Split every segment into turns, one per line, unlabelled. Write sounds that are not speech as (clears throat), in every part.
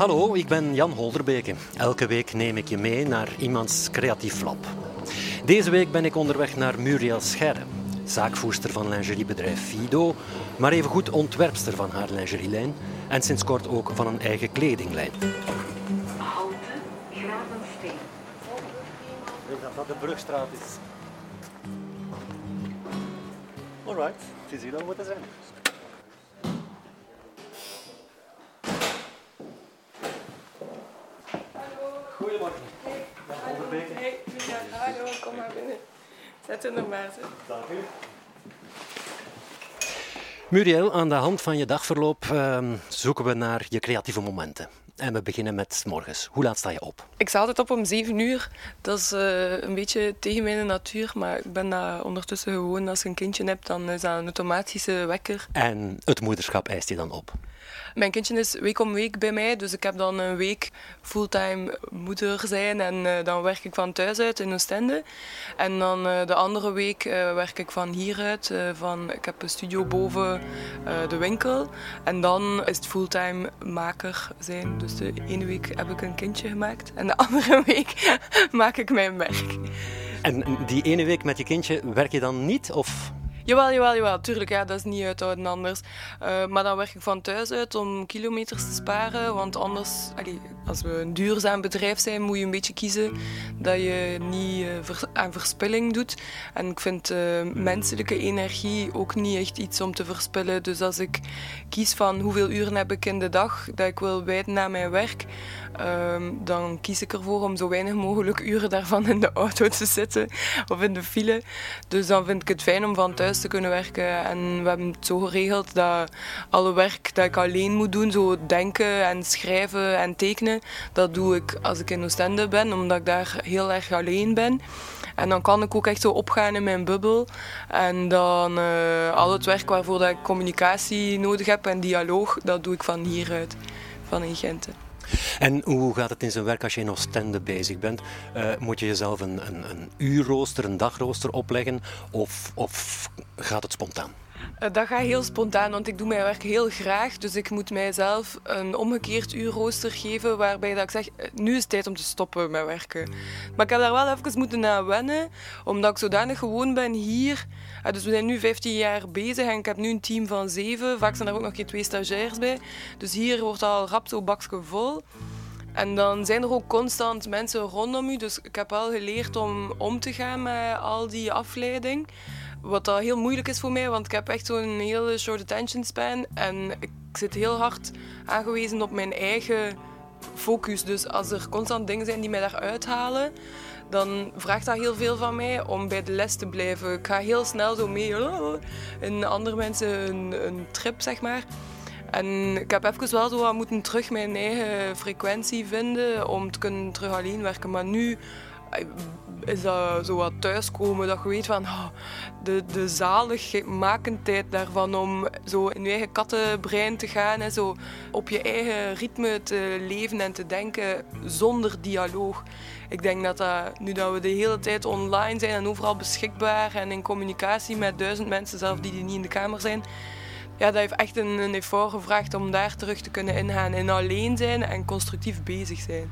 Hallo, ik ben Jan Holderbeke. Elke week neem ik je mee naar iemands creatief lab. Deze week ben ik onderweg naar Muriel Scherre, zaakvoerster van lingeriebedrijf Fido, maar evengoed ontwerpster van haar lingerielijn en sinds kort ook van een eigen kledinglijn.
Houten, Gravensteen.
Ik denk dat dat de Brugstraat is. Alright, het is hier dan moeten zijn. Goedemorgen. Jan Holderbeke.
Hey, Mia, hallo, kom maar binnen. Zet er nog maar. Zo.
Dank u. Muriel, aan de hand van je dagverloop ehm, zoeken we naar je creatieve momenten. En we beginnen met 's morgens. Hoe laat sta je op?
Ik sta altijd op om 7 uur. Dat is eh, een beetje tegen mijn natuur, maar ik ben dat ondertussen gewoon. Als je een kindje hebt, dan is dat een automatische wekker.
En het moederschap eist je dan op.
Mijn kindje is week om week bij mij, dus ik heb dan een week fulltime moeder zijn en eh, dan werk ik van thuis uit in Oostende. En dan eh, de andere week eh, werk ik van hieruit, van, ik heb een studio boven de winkel. En dan is het fulltime maker zijn. Dus de ene week heb ik een kindje gemaakt en de (laughs) andere week maak ik mijn werk.
En die ene week met je kindje werk je dan niet? Of
Jawel, jawel, jawel. Tuurlijk, ja, dat is niet uithouden anders. Eh, maar dan werk ik van thuis uit om kilometers te sparen. Want anders, als we een duurzaam bedrijf zijn, moet je een beetje kiezen dat je niet eh, aan verspilling doet. En ik vind eh, menselijke energie ook niet echt iets om te verspillen. Dus als ik kies van hoeveel uren heb ik in de dag dat ik wil wijden aan mijn werk, ehm, dan kies ik ervoor om zo weinig mogelijk uren daarvan in de auto te zitten of in de file. Dus dan vind ik het fijn om van thuis te kunnen werken. En we hebben het zo geregeld dat alle werk dat ik alleen moet doen, zo denken en schrijven en tekenen, dat doe ik als ik in Oostende ben, omdat ik daar heel erg alleen ben. En dan kan ik ook echt zo opgaan in mijn bubbel. En dan eh, al het werk waarvoor dat ik communicatie nodig heb en dialoog, dat doe ik van hieruit, van in Gent.
En hoe gaat het in zijn werk als je in Oostende bezig bent? Eh, moet je jezelf een, een, een uurrooster, een dagrooster opleggen? Of, of gaat het spontaan?
Eh, Dat gaat heel spontaan, want ik doe mijn werk heel graag. Dus ik moet mijzelf een omgekeerd uurrooster geven waarbij dat ik zeg, eh, nu is het tijd om te stoppen met werken. Maar ik heb daar wel even moeten aan wennen, omdat ik zodanig gewoon ben hier. Eh, Dus we zijn nu 15 jaar bezig en ik heb nu een team van zeven. Vaak zijn er ook nog geen twee stagiairs bij. Dus hier wordt al rap zo bakje vol. En dan zijn er ook constant mensen rondom u. Dus ik heb wel geleerd om om te gaan met al die afleiding. Wat dat heel moeilijk is voor mij, want ik heb echt zo'n hele short attention span. En ik zit heel hard aangewezen op mijn eigen focus. Dus als er constant dingen zijn die mij daar uithalen, dan vraagt dat heel veel van mij om bij de les te blijven. Ik ga heel snel zo mee oh, in andere mensen een, een trip, zeg maar. En ik heb even wel zo wat moeten terug mijn eigen frequentie vinden om te kunnen terug alleen werken. Maar nu is dat zo wat thuiskomen, dat je weet van oh, de, de zaligmakendheid daarvan om zo in je eigen kattenbrein te gaan en zo op je eigen ritme te leven en te denken zonder dialoog. Ik denk dat, dat nu dat we de hele tijd online zijn en overal beschikbaar en in communicatie met duizend mensen, zelf die niet in de kamer zijn, ja, dat heeft echt een, een effort gevraagd om daar terug te kunnen ingaan. In alleen zijn en constructief bezig zijn.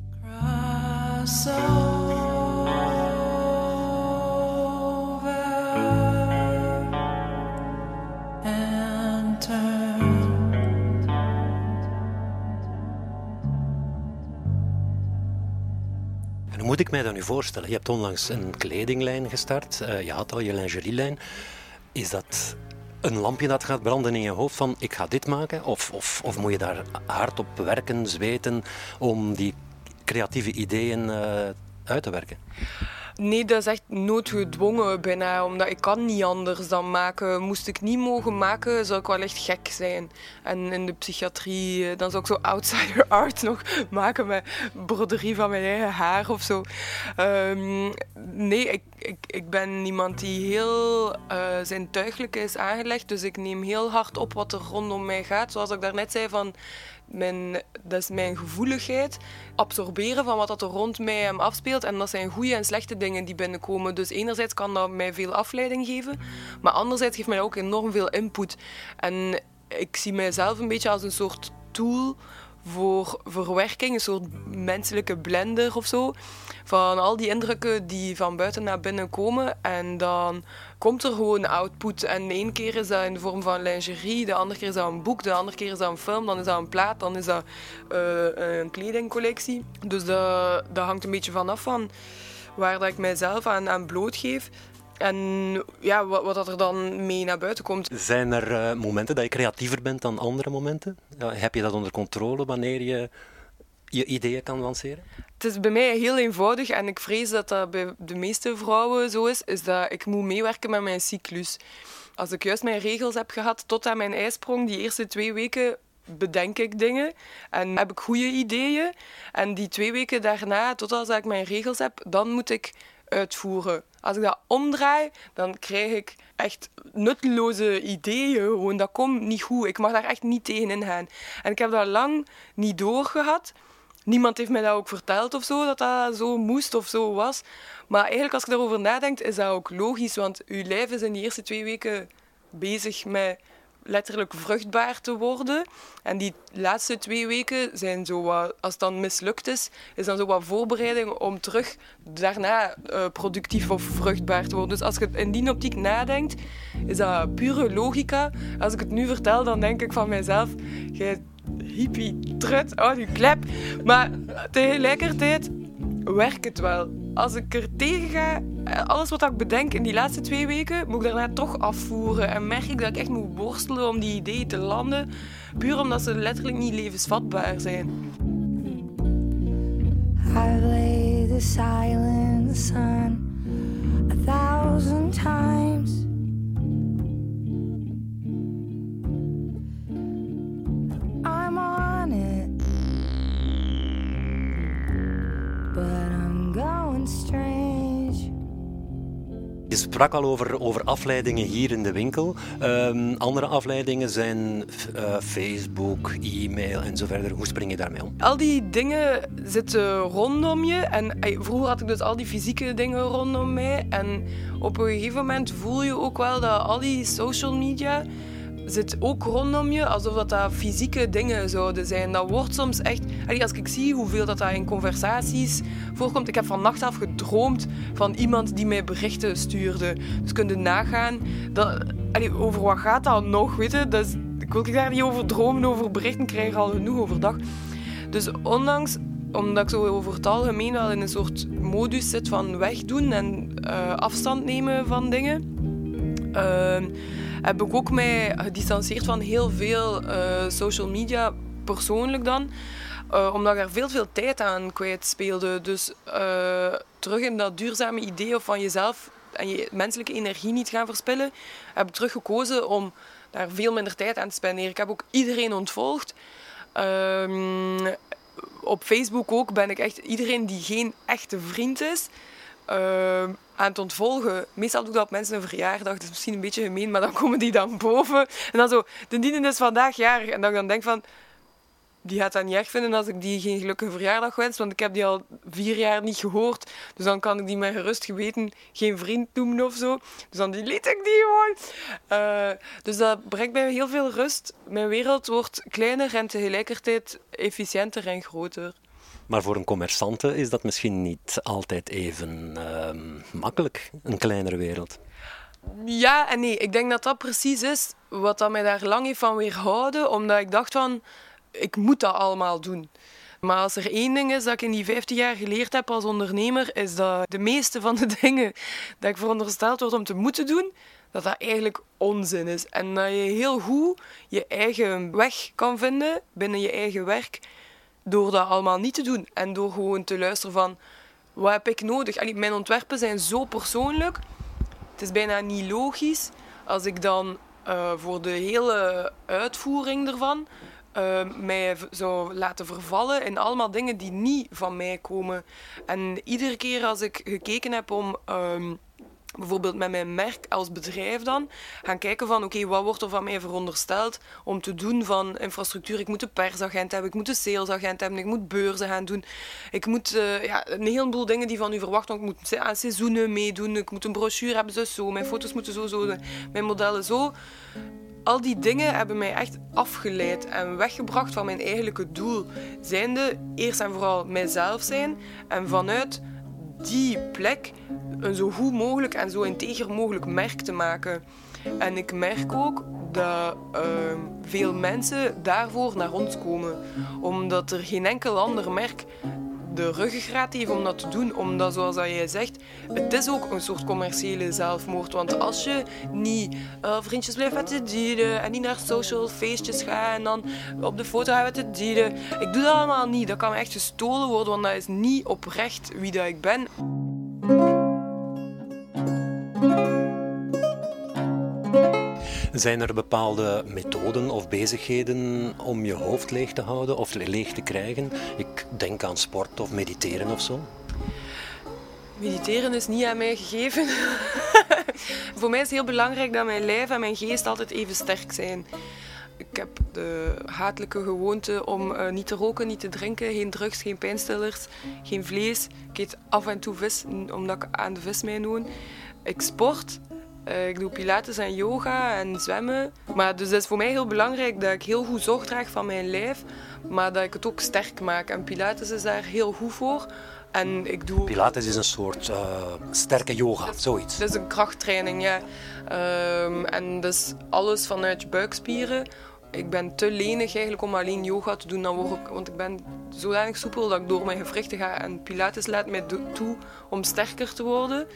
Moet ik mij dat nu voorstellen? Je hebt onlangs een kledinglijn gestart. eh, je had al je lingerielijn. Is dat een lampje dat gaat branden in je hoofd van ik ga dit maken? Of, of, of moet je daar hard op werken, zweten om die creatieve ideeën eh, uit te werken?
Nee, dat is echt noodgedwongen bijna, omdat ik kan niet anders dan maken. Moest ik niet mogen maken, zou ik wel echt gek zijn. En in de psychiatrie, eh, dan zou ik zo outsider (laughs) art nog maken met broderie van mijn eigen haar of zo. Ehm, nee, ik, ik, ik ben iemand die heel uh, zijn tuiglijke is aangelegd, dus ik neem heel hard op wat er rondom mij gaat. Zoals ik daarnet zei, van mijn, dat is mijn gevoeligheid. Absorberen van wat dat er rond mij afspeelt. En dat zijn goede en slechte dingen die binnenkomen. Dus enerzijds kan dat mij veel afleiding geven. Maar anderzijds geeft mij ook enorm veel input. En ik zie mijzelf een beetje als een soort tool voor verwerking, een soort menselijke blender of zo. Van al die indrukken die van buiten naar binnen komen. En dan komt er gewoon output. En de ene keer is dat in de vorm van lingerie, de andere keer is dat een boek, de andere keer is dat een film, dan is dat een plaat, dan is dat uh, een kledingcollectie. Dus dat, dat hangt een beetje vanaf van waar dat ik mijzelf aan, aan blootgeef. En ja, wat, wat er dan mee naar buiten komt.
Zijn er uh, momenten dat je creatiever bent dan andere momenten? Ja, heb je dat onder controle wanneer je je ideeën kan lanceren?
Het is bij mij heel eenvoudig en ik vrees dat dat bij de meeste vrouwen zo is, is dat ik moet meewerken met mijn cyclus. Als ik juist mijn regels heb gehad tot aan mijn ijsprong, die eerste twee weken bedenk ik dingen en heb ik goede ideeën. En die twee weken daarna, tot als ik mijn regels heb, dan moet ik uitvoeren. Als ik dat omdraai, dan krijg ik echt nutteloze ideeën. Gewoon, dat komt niet goed. Ik mag daar echt niet tegen ingaan. En ik heb dat lang niet doorgehad. Niemand heeft mij dat ook verteld of zo, dat dat zo moest of zo was. Maar eigenlijk, als ik daarover nadenk, is dat ook logisch. Want uw lijf is in die eerste twee weken bezig met letterlijk vruchtbaar te worden. En die laatste twee weken zijn zo wat, als het dan mislukt is, is dan zo wat voorbereiding om terug daarna uh, productief of vruchtbaar te worden. Dus als je in die optiek nadenkt, is dat pure logica. Als ik het nu vertel, dan denk ik van mijzelf, jij hippie, trut, oh die klep. Maar tegelijkertijd werkt het wel. Als ik er tegen ga, eh, alles wat ik bedenk in die laatste twee weken, moet ik daarna toch afvoeren. En merk ik dat ik echt moet worstelen om die ideeën te landen, puur omdat ze letterlijk niet levensvatbaar zijn. I've laid the silent sun a thousand times.
Je sprak al over, over afleidingen hier in de winkel. Um, andere afleidingen zijn uh, Facebook, e-mail en zo verder. Hoe spring je daarmee om?
Al die dingen zitten rondom je. En vroeger had ik dus al die fysieke dingen rondom mij. En op een gegeven moment voel je ook wel dat al die social media zit ook rondom je, alsof dat, fysieke dingen zouden zijn. Dat wordt soms echt... Als ik zie hoeveel dat, dat in conversaties voorkomt... Ik heb vannacht af gedroomd van iemand die mij berichten stuurde. Dus kun je nagaan... Dat, over wat gaat dat nog, is, ik wil daar niet over dromen, over berichten krijgen al genoeg overdag. Dus ondanks omdat ik zo over het algemeen wel in een soort modus zit van wegdoen en uh, afstand nemen van dingen... Uh, heb ik ook mij gedistanceerd van heel veel uh, social media, persoonlijk dan. Uh, omdat ik er veel, veel tijd aan kwijt speelde. Dus uh, terug in dat duurzame idee of van jezelf en je menselijke energie niet gaan verspillen, heb ik terug gekozen om daar veel minder tijd aan te spenderen. Ik heb ook iedereen ontvolgd. Um, op Facebook ook ben ik echt iedereen die geen echte vriend is. Uh, aan het ontvolgen. Meestal doe ik dat op mensen een verjaardag. Dat is misschien een beetje gemeen, maar dan komen die dan boven. En dan zo, de dienen is vandaag jarig. En dan dan denk van, die gaat dat niet erg vinden als ik die geen gelukkige verjaardag wens, want ik heb die al vier jaar niet gehoord. Dus dan kan ik die met gerust geweten geen vriend noemen of zo. Dus dan delete ik die gewoon. Uh, dus dat brengt mij heel veel rust. Mijn wereld wordt kleiner en tegelijkertijd efficiënter en groter.
Maar voor een commerçante is dat misschien niet altijd even uh, makkelijk, een kleinere wereld.
Ja en nee. Ik denk dat dat precies is wat dat mij daar lang heeft van weerhouden. Omdat ik dacht van, ik moet dat allemaal doen. Maar als er één ding is dat ik in die 15 jaar geleerd heb als ondernemer, is dat de meeste van de (laughs) dingen dat ik verondersteld word om te moeten doen, dat dat eigenlijk onzin is. En dat je heel goed je eigen weg kan vinden binnen je eigen werk door dat allemaal niet te doen. En door gewoon te luisteren van, wat heb ik nodig? Allee, mijn ontwerpen zijn zo persoonlijk. Het is bijna niet logisch als ik dan uh, voor de hele uitvoering ervan uh, mij zou laten vervallen in allemaal dingen die niet van mij komen. En iedere keer als ik gekeken heb om... Um, bijvoorbeeld met mijn merk als bedrijf dan, gaan kijken van oké, wat wordt er van mij verondersteld om te doen van infrastructuur. Ik moet een persagent hebben, ik moet een salesagent hebben, ik moet beurzen gaan doen. Ik moet uh, ja, een heleboel dingen die van u verwachten. Ik moet aan seizoenen meedoen, ik moet een brochure hebben, zo, zo. Mijn foto's moeten zo, zo, mijn modellen zo al die dingen hebben mij echt afgeleid en weggebracht van mijn eigenlijke doel. Zijnde eerst en vooral mijzelf zijn en vanuit die plek een zo goed mogelijk en zo integer mogelijk merk te maken. En ik merk ook dat ehm, veel mensen daarvoor naar ons komen. Omdat er geen enkel ander merk de ruggengraat heeft om dat te doen. Omdat, zoals jij zegt, het is ook een soort commerciële zelfmoord. Want als je niet uh, vriendjes blijft met de dieren en niet naar social feestjes gaat en dan op de foto gaat met de dieren. Ik doe dat allemaal niet. Dat kan echt gestolen worden, want dat is niet oprecht wie dat ik ben.
Zijn er bepaalde methoden of bezigheden om je hoofd leeg te houden of leeg te krijgen? Ik denk aan sport of mediteren of zo.
Mediteren is niet aan mij gegeven. (laughs) Voor mij is het heel belangrijk dat mijn lijf en mijn geest altijd even sterk zijn. Ik heb de hatelijke gewoonte om uh, niet te roken, niet te drinken, geen drugs, geen pijnstillers, geen vlees. Ik eet af en toe vis, omdat ik aan de vismijn woon. Ik sport, uh, ik doe pilates en yoga en zwemmen. Maar dus het is voor mij heel belangrijk dat ik heel goed zorg draag van mijn lijf, maar dat ik het ook sterk maak. En pilates is daar heel goed voor. En ik doe...
Pilates is een soort uh, sterke yoga,
dat,
zoiets.
Dat is een krachttraining, ja. Um, en dus alles vanuit je buikspieren. Ik ben te lenig eigenlijk om alleen yoga te doen. Dan want ik ben zodanig soepel dat ik door mijn gewrichten ga. En Pilates laat mij toe om sterker te worden.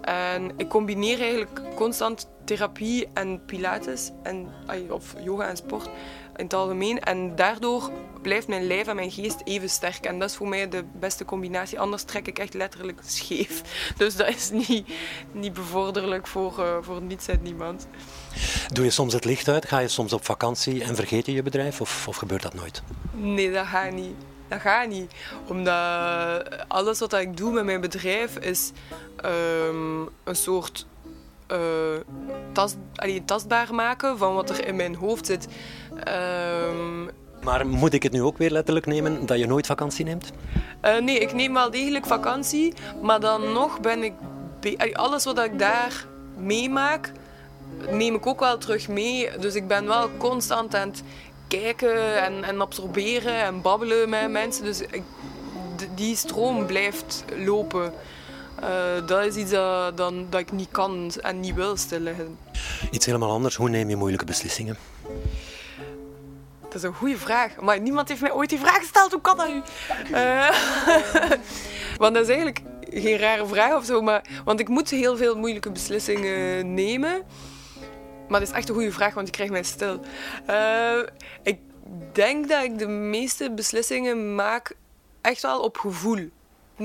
En ik combineer eigenlijk constant therapie en pilates, en, of yoga en sport in het algemeen. En daardoor blijft mijn lijf en mijn geest even sterk. En dat is voor mij de beste combinatie. Anders trek ik echt letterlijk scheef. (laughs) Dus dat is niet, niet bevorderlijk voor, uh, voor niets en niemand.
Doe je soms het licht uit? Ga je soms op vakantie en vergeet je je bedrijf? Of, of gebeurt dat nooit?
Nee, dat gaat niet. Dat gaat niet. Omdat alles wat ik doe met mijn bedrijf is um, een soort uh, tast, allee, tastbaar maken van wat er in mijn hoofd zit. Um,
maar moet ik het nu ook weer letterlijk nemen dat je nooit vakantie neemt?
Uh, nee, ik neem wel degelijk vakantie, maar dan nog ben ik. Alles wat ik daar meemaak, neem ik ook wel terug mee. Dus ik ben wel constant aan het kijken en, en absorberen en babbelen met mensen. Dus ik, die stroom blijft lopen. Uh, dat is iets dat, dat ik niet kan en niet wil stilleggen.
Iets helemaal anders. Hoe neem je moeilijke beslissingen?
Dat is een goede vraag. Maar niemand heeft mij ooit die vraag gesteld. Hoe kan dat nu? Uh, (laughs) want dat is eigenlijk geen rare vraag of zo. Maar, want ik moet heel veel moeilijke beslissingen nemen. Maar dat is echt een goede vraag, want je krijgt mij stil. Uh, ik denk dat ik de meeste beslissingen maak echt wel op gevoel. 90%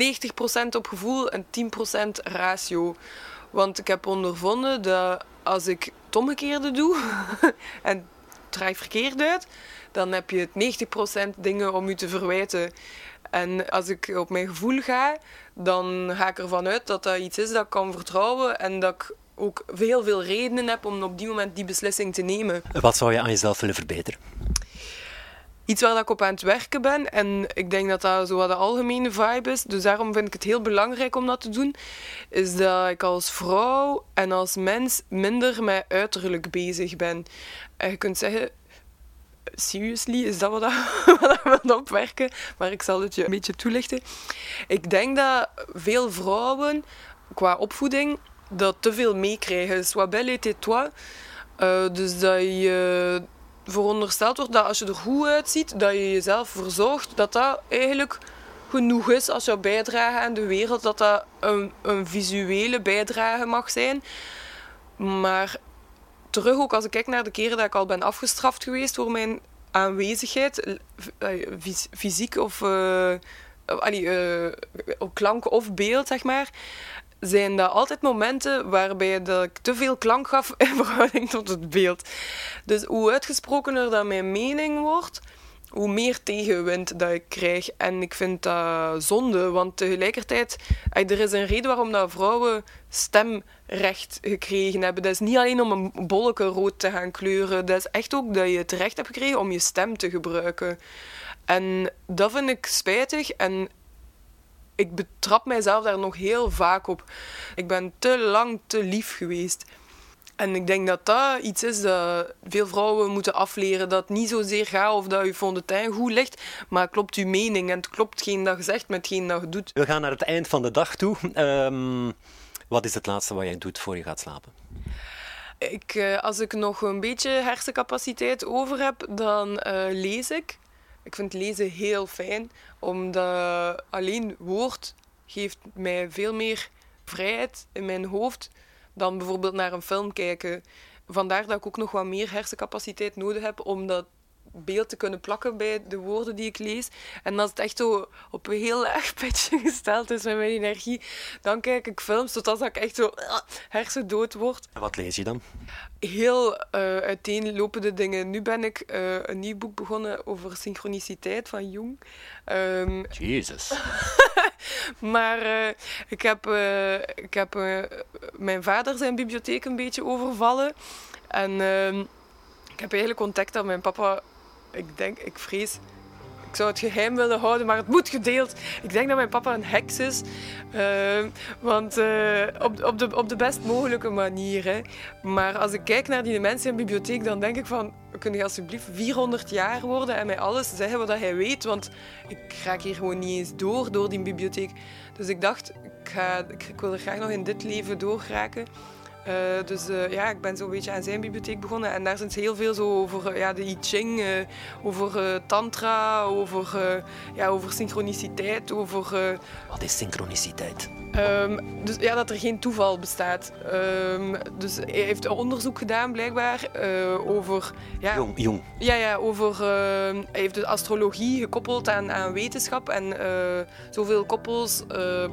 op gevoel en 10% ratio. Want ik heb ondervonden dat als ik het omgekeerde doe (laughs) en draait verkeerd uit, dan heb je 90% dingen om je te verwijten. En als ik op mijn gevoel ga, dan ga ik ervan uit dat dat iets is dat ik kan vertrouwen en dat ik ook heel veel redenen heb om op die moment die beslissing te nemen.
Wat zou je aan jezelf willen verbeteren?
Iets waar ik op aan het werken ben. En ik denk dat dat zo wat de algemene vibe is. Dus daarom vind ik het heel belangrijk om dat te doen. Is dat ik als vrouw en als mens minder met uiterlijk bezig ben. En je kunt zeggen, seriously, is dat wat, (laughs) we opwerken? Maar ik zal het je een beetje toelichten. Ik denk dat veel vrouwen qua opvoeding dat te veel meekrijgen. Soit belle et toi. Uh, dus dat je verondersteld wordt dat als je er goed uitziet, dat je jezelf verzorgt, dat dat eigenlijk genoeg is als jouw bijdrage aan de wereld, dat dat een, een visuele bijdrage mag zijn. Maar terug ook als ik kijk naar de keren dat ik al ben afgestraft geweest voor mijn aanwezigheid, eh, fysiek of uh, uh, klank of beeld, zeg maar, zijn dat altijd momenten waarbij dat ik te veel klank gaf (laughs) in verhouding tot het beeld. Dus hoe uitgesprokener dat mijn mening wordt, hoe meer tegenwind dat ik krijg. En ik vind dat zonde, want tegelijkertijd, er is een reden waarom dat vrouwen stemrecht gekregen hebben. Dat is niet alleen om een bolleke rood te gaan kleuren, dat is echt ook dat je het recht hebt gekregen om je stem te gebruiken. En dat vind ik spijtig en ik betrap mijzelf daar nog heel vaak op. Ik ben te lang te lief geweest. En ik denk dat dat iets is dat veel vrouwen moeten afleren. Dat het niet zozeer gaat of dat je fontein goed ligt, maar klopt je mening en het klopt geen dat je zegt met geen dat je doet.
We gaan naar het eind van de dag toe. Ehm, wat is het laatste wat jij doet voor je gaat slapen?
Ik, eh, als ik nog een beetje hersencapaciteit over heb, dan eh, lees ik. Ik vind lezen heel fijn, omdat alleen woord geeft mij veel meer vrijheid in mijn hoofd dan bijvoorbeeld naar een film kijken. Vandaar dat ik ook nog wat meer hersencapaciteit nodig heb om dat beeld te kunnen plakken bij de woorden die ik lees. En als het echt zo op een heel erg (laughs) pitje gesteld is met mijn energie, dan kijk ik films totdat ik echt zo uh, hersendood word.
En wat lees je dan?
Heel uh, uiteenlopende dingen. Nu ben ik uh, een nieuw boek begonnen over synchroniciteit van Jung.
Um, Jezus. (laughs)
maar ik heb, ik heb mijn vader zijn bibliotheek een beetje overvallen. En ehm, ik heb eigenlijk ontdekt dat mijn papa ik denk, ik vrees ik zou het geheim willen houden, maar het moet gedeeld. Ik denk dat mijn papa een heks is. Uh, want uh, op, op, de, op de best mogelijke manier. Hè. Maar als ik kijk naar die mensen in de bibliotheek, dan denk ik van... Kun je alsjeblieft 400 jaar worden en mij alles zeggen wat hij weet? Want ik raak hier gewoon niet eens door, door die bibliotheek. Dus ik dacht, ik, ga, ik, ik wil er graag nog in dit leven doorraken. Uh, dus uh, ja, ik ben zo'n beetje aan zijn bibliotheek begonnen. En daar zijn ze heel veel zo over uh, ja, de I Ching, over tantra, over, ja, over synchroniciteit, over...
Wat is synchroniciteit?
Um, dus ja, dat er geen toeval bestaat. Um, dus hij heeft onderzoek gedaan, blijkbaar, over... Ja,
jong, jong.
Ja, ja, over... Ehm, hij heeft de astrologie gekoppeld aan, aan wetenschap en zoveel koppels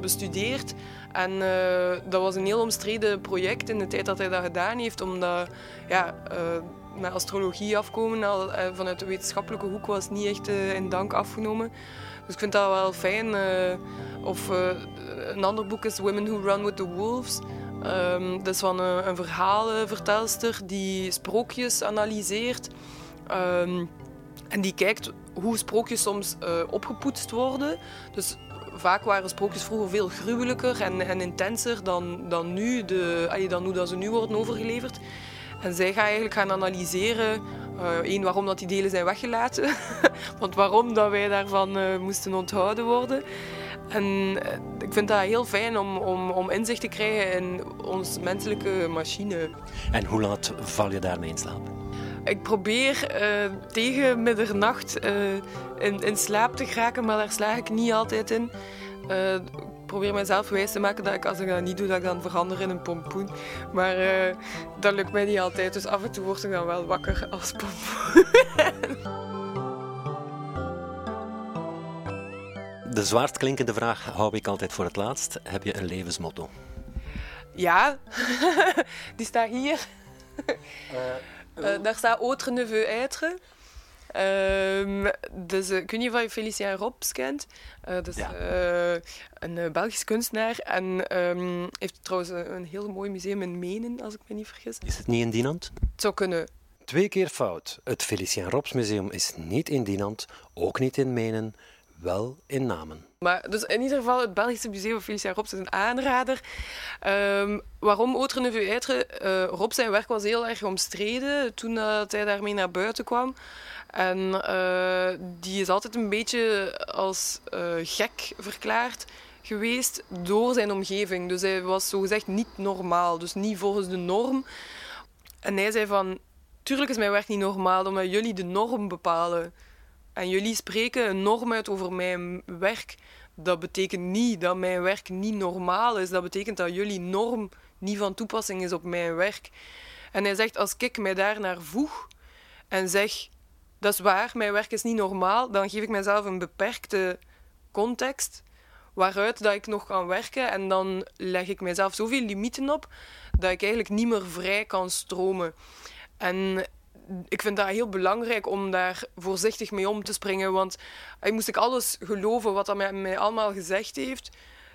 bestudeerd. En uh, dat was een heel omstreden project in de tijd dat hij dat gedaan heeft, omdat ja, uh, met astrologie afkomen al, uh, vanuit de wetenschappelijke hoek was niet echt in dank afgenomen. Dus ik vind dat wel fijn. of een ander boek is Women Who Run with the Wolves. Um, dat is van een, een verhalenvertelster die sprookjes analyseert. Um, en die kijkt hoe sprookjes soms opgepoetst worden. Dus vaak waren sprookjes vroeger veel gruwelijker en, en intenser dan, dan, nu, de, dan hoe dat ze nu worden overgeleverd. En zij gaan eigenlijk gaan analyseren, uh, één, waarom dat die delen zijn weggelaten, (laughs) want waarom dat wij daarvan uh, moesten onthouden worden. En uh, ik vind dat heel fijn om, om, om inzicht te krijgen in ons menselijke machine.
En hoe laat val je daarmee in slaap?
Ik probeer tegen middernacht in, in slaap te geraken, maar daar slaag ik niet altijd in. Uh, ik probeer mezelf wijs te maken dat ik als ik dat niet doe, dat ik dan verander in een pompoen. Maar uh, dat lukt mij niet altijd, dus af en toe word ik dan wel wakker als pompoen. (laughs)
De zwaard klinkende vraag hou ik altijd voor het laatst. Heb je een levensmotto?
Ja, (laughs) die staat hier. Uh, daar staat autre ne veut être. Um, dus uh, ik weet niet of je Felicien Robs kent. Uh, dus, ja. uh, een Belgisch kunstenaar. En um, heeft trouwens een, een, heel mooi museum in Menen, als ik me niet vergis.
Is het niet in Dinant?
Het zou kunnen.
Twee keer fout. Het Felicien Robs Museum is niet in Dinant, ook niet in Menen, wel in Namen.
Maar dus in ieder geval, het Belgische Museum van Felicien Robs is een aanrader. Um, waarom Autre ne veut être? Uh, Rob zijn werk was heel erg omstreden toen uh, hij daarmee naar buiten kwam. En uh, die is altijd een beetje als gek verklaard geweest door zijn omgeving. Dus hij was zogezegd niet normaal, dus niet volgens de norm. En hij zei van, tuurlijk is mijn werk niet normaal, omdat jullie de norm bepalen. En jullie spreken een norm uit over mijn werk. Dat betekent niet dat mijn werk niet normaal is. Dat betekent dat jullie norm niet van toepassing is op mijn werk. En hij zegt, als ik mij daar naar voeg en zeg dat is waar, mijn werk is niet normaal, dan geef ik mezelf een beperkte context waaruit dat ik nog kan werken en dan leg ik mezelf zoveel limieten op dat ik eigenlijk niet meer vrij kan stromen. En ik vind dat heel belangrijk om daar voorzichtig mee om te springen, want moest ik alles geloven wat hij mij allemaal gezegd heeft,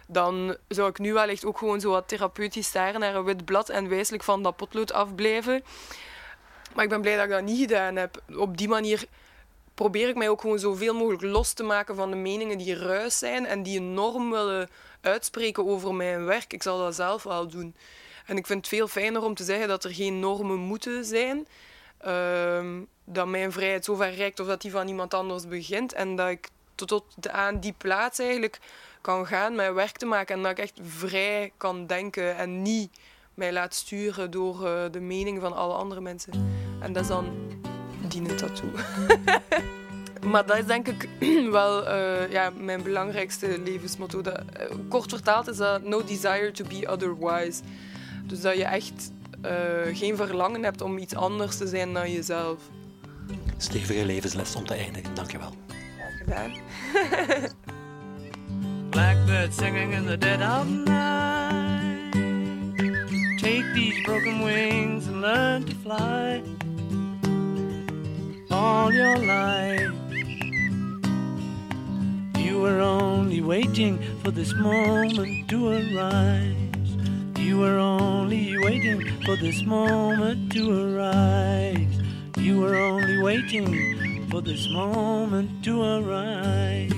dan zou ik nu wel echt ook gewoon zo wat therapeutisch staren naar een wit blad en wijselijk van dat potlood afblijven. Maar ik ben blij dat ik dat niet gedaan heb. Op die manier probeer ik mij ook gewoon zoveel mogelijk los te maken van de meningen die ruis zijn en die norm willen uitspreken over mijn werk. Ik zal dat zelf wel doen. En ik vind het veel fijner om te zeggen dat er geen normen moeten zijn. Ehm, dat mijn vrijheid zo ver reikt of dat die van iemand anders begint. En dat ik tot, aan die plaats eigenlijk kan gaan mijn werk te maken. En dat ik echt vrij kan denken en niet mij laat sturen door uh, de mening van alle andere mensen. En dat is dan dienen tattoo. (laughs) maar dat is denk ik (clears throat) wel uh, ja, mijn belangrijkste levensmotto. Dat, uh, kort vertaald is dat no desire to be otherwise. Dus dat je echt geen verlangen hebt om iets anders te zijn dan jezelf.
Stevige levensles om te eindigen, dankjewel.
Graag gedaan. (laughs)
Blackbird singing in the dead of night. Take these broken wings and learn to fly. All your life, you were only waiting for this moment to arise. You were only waiting for this moment to arise. You were only waiting for this moment to arise.